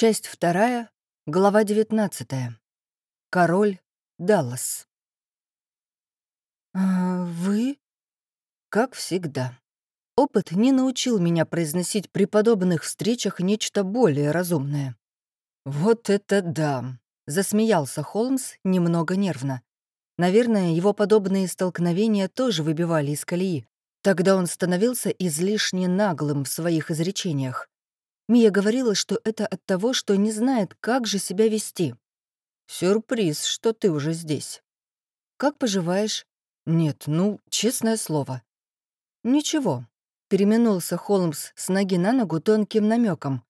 Часть вторая, глава 19. Король Даллас. «А вы?» Как всегда. Опыт не научил меня произносить при подобных встречах нечто более разумное. «Вот это да!» — засмеялся Холмс немного нервно. Наверное, его подобные столкновения тоже выбивали из колеи. Тогда он становился излишне наглым в своих изречениях. Мия говорила, что это от того, что не знает, как же себя вести. «Сюрприз, что ты уже здесь». «Как поживаешь?» «Нет, ну, честное слово». «Ничего». Переменулся Холмс с ноги на ногу тонким намеком.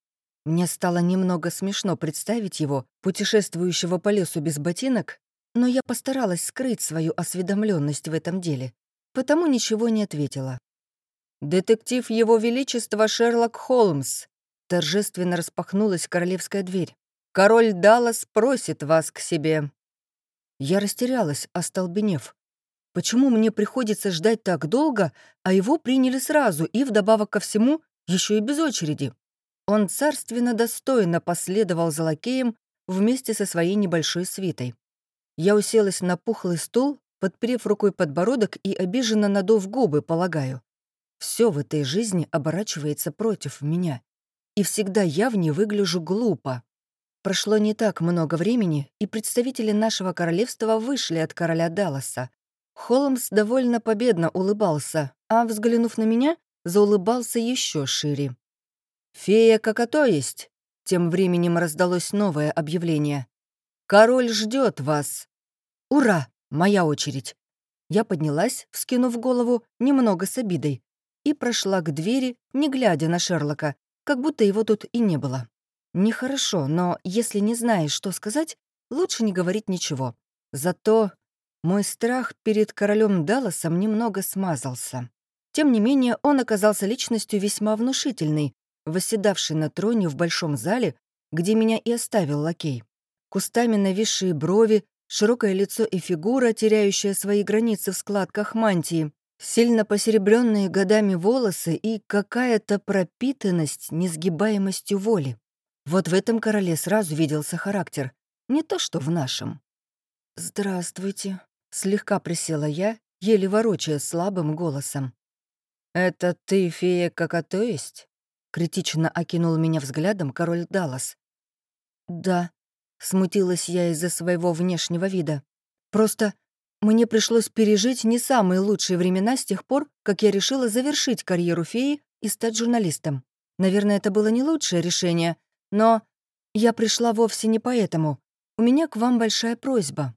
Мне стало немного смешно представить его, путешествующего по лесу без ботинок, но я постаралась скрыть свою осведомленность в этом деле, потому ничего не ответила. «Детектив Его Величества Шерлок Холмс», Торжественно распахнулась королевская дверь. «Король Даллас просит вас к себе». Я растерялась, остолбенев. Почему мне приходится ждать так долго, а его приняли сразу и, вдобавок ко всему, еще и без очереди? Он царственно достойно последовал за лакеем вместе со своей небольшой свитой. Я уселась на пухлый стул, подперев рукой подбородок и обиженно надув губы, полагаю. Все в этой жизни оборачивается против меня и всегда я в ней выгляжу глупо. Прошло не так много времени, и представители нашего королевства вышли от короля Далласа. Холмс довольно победно улыбался, а, взглянув на меня, заулыбался еще шире. «Фея какото есть?» Тем временем раздалось новое объявление. «Король ждет вас!» «Ура! Моя очередь!» Я поднялась, вскинув голову, немного с обидой, и прошла к двери, не глядя на Шерлока, как будто его тут и не было. Нехорошо, но если не знаешь, что сказать, лучше не говорить ничего. Зато мой страх перед королем Далласом немного смазался. Тем не менее, он оказался личностью весьма внушительной, восседавшей на троне в большом зале, где меня и оставил лакей. Кустами нависшие брови, широкое лицо и фигура, теряющая свои границы в складках мантии, Сильно посеребренные годами волосы и какая-то пропитанность несгибаемостью воли. Вот в этом короле сразу виделся характер, не то что в нашем. «Здравствуйте», — слегка присела я, еле ворочая слабым голосом. «Это ты, фея, как то есть?» — критично окинул меня взглядом король Даллас. «Да», — смутилась я из-за своего внешнего вида. «Просто мне пришлось пережить не самые лучшие времена с тех пор, как я решила завершить карьеру феи и стать журналистом. Наверное, это было не лучшее решение, но я пришла вовсе не поэтому. У меня к вам большая просьба».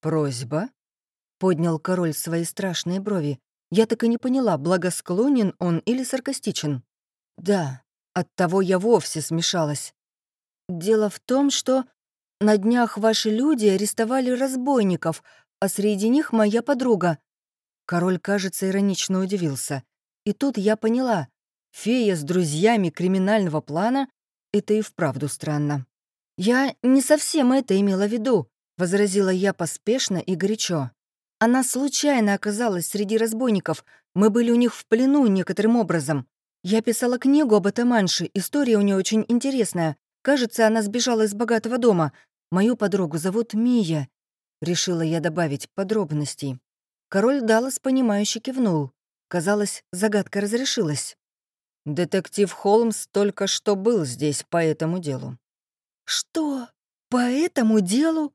«Просьба?» — поднял король свои страшные брови. Я так и не поняла, благосклонен он или саркастичен. «Да, оттого я вовсе смешалась. Дело в том, что на днях ваши люди арестовали разбойников, а среди них моя подруга». Король, кажется, иронично удивился. И тут я поняла, фея с друзьями криминального плана — это и вправду странно. «Я не совсем это имела в виду», — возразила я поспешно и горячо. «Она случайно оказалась среди разбойников. Мы были у них в плену некоторым образом. Я писала книгу об Атаманше, история у нее очень интересная. Кажется, она сбежала из богатого дома. Мою подругу зовут Мия, Решила я добавить подробностей. Король Даллас, понимающе кивнул. Казалось, загадка разрешилась. «Детектив Холмс только что был здесь по этому делу». «Что? По этому делу?»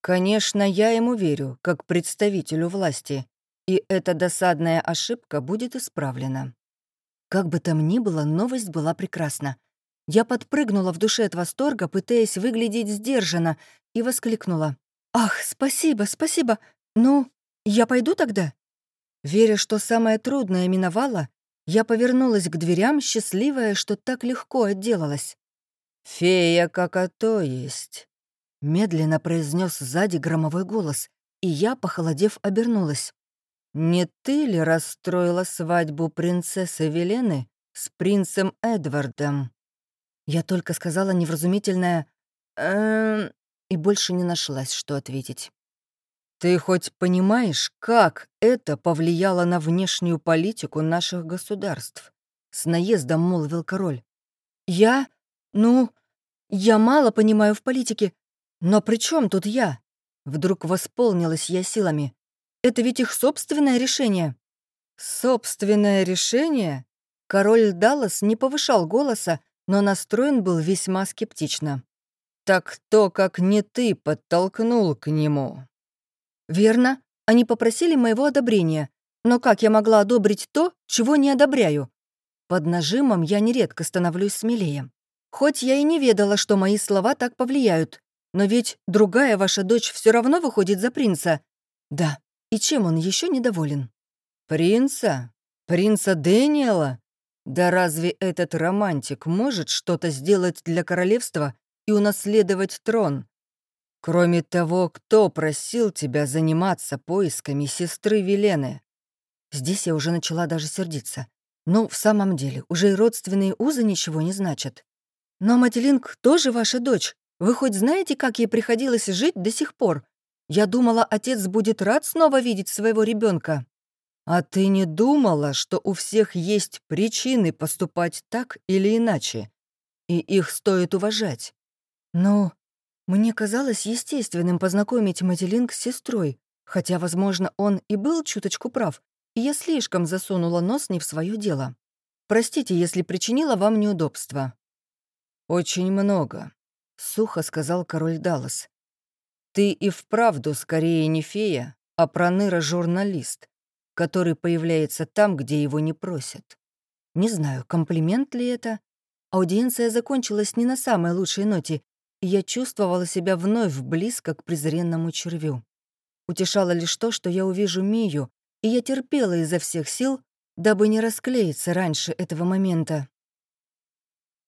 «Конечно, я ему верю, как представителю власти, и эта досадная ошибка будет исправлена». Как бы там ни было, новость была прекрасна. Я подпрыгнула в душе от восторга, пытаясь выглядеть сдержанно, и воскликнула. «Ах, спасибо, спасибо. Ну, я пойду тогда?» Веря, что самое трудное миновало, я повернулась к дверям, счастливая, что так легко отделалась. «Фея как а то есть», — медленно произнес сзади громовой голос, и я, похолодев, обернулась. «Не ты ли расстроила свадьбу принцессы Велены с принцем Эдвардом?» Я только сказала невразумительное «эм...» и больше не нашлась, что ответить. «Ты хоть понимаешь, как это повлияло на внешнюю политику наших государств?» — с наездом молвил король. «Я? Ну, Я мало понимаю в политике, но при чем тут я? Вдруг восполнилась я силами. Это ведь их собственное решение. Собственное решение? Король Даллас не повышал голоса, но настроен был весьма скептично. «Так кто, как не ты, подтолкнул к нему?» «Верно. Они попросили моего одобрения. Но как я могла одобрить то, чего не одобряю? Под нажимом я нередко становлюсь смелее. Хоть я и не ведала, что мои слова так повлияют, но ведь другая ваша дочь все равно выходит за принца. Да, и чем он еще недоволен? Принца? Принца Дэниела? Да разве этот романтик может что-то сделать для королевства и унаследовать трон? Кроме того, кто просил тебя заниматься поисками сестры Велены? Здесь я уже начала даже сердиться. Ну, в самом деле, уже и родственные узы ничего не значат. Но Мателинг тоже ваша дочь. Вы хоть знаете, как ей приходилось жить до сих пор? Я думала, отец будет рад снова видеть своего ребенка. «А ты не думала, что у всех есть причины поступать так или иначе, и их стоит уважать?» «Ну, мне казалось естественным познакомить Мателинг с сестрой, хотя, возможно, он и был чуточку прав, и я слишком засунула нос не в свое дело. Простите, если причинила вам неудобства». «Очень много», — сухо сказал король Даллас. «Ты и вправду скорее не фея, а проныра-журналист, который появляется там, где его не просят. Не знаю, комплимент ли это. Аудиенция закончилась не на самой лучшей ноте, я чувствовала себя вновь близко к презренному червю. Утешало лишь то, что я увижу Мию, и я терпела изо всех сил, дабы не расклеиться раньше этого момента.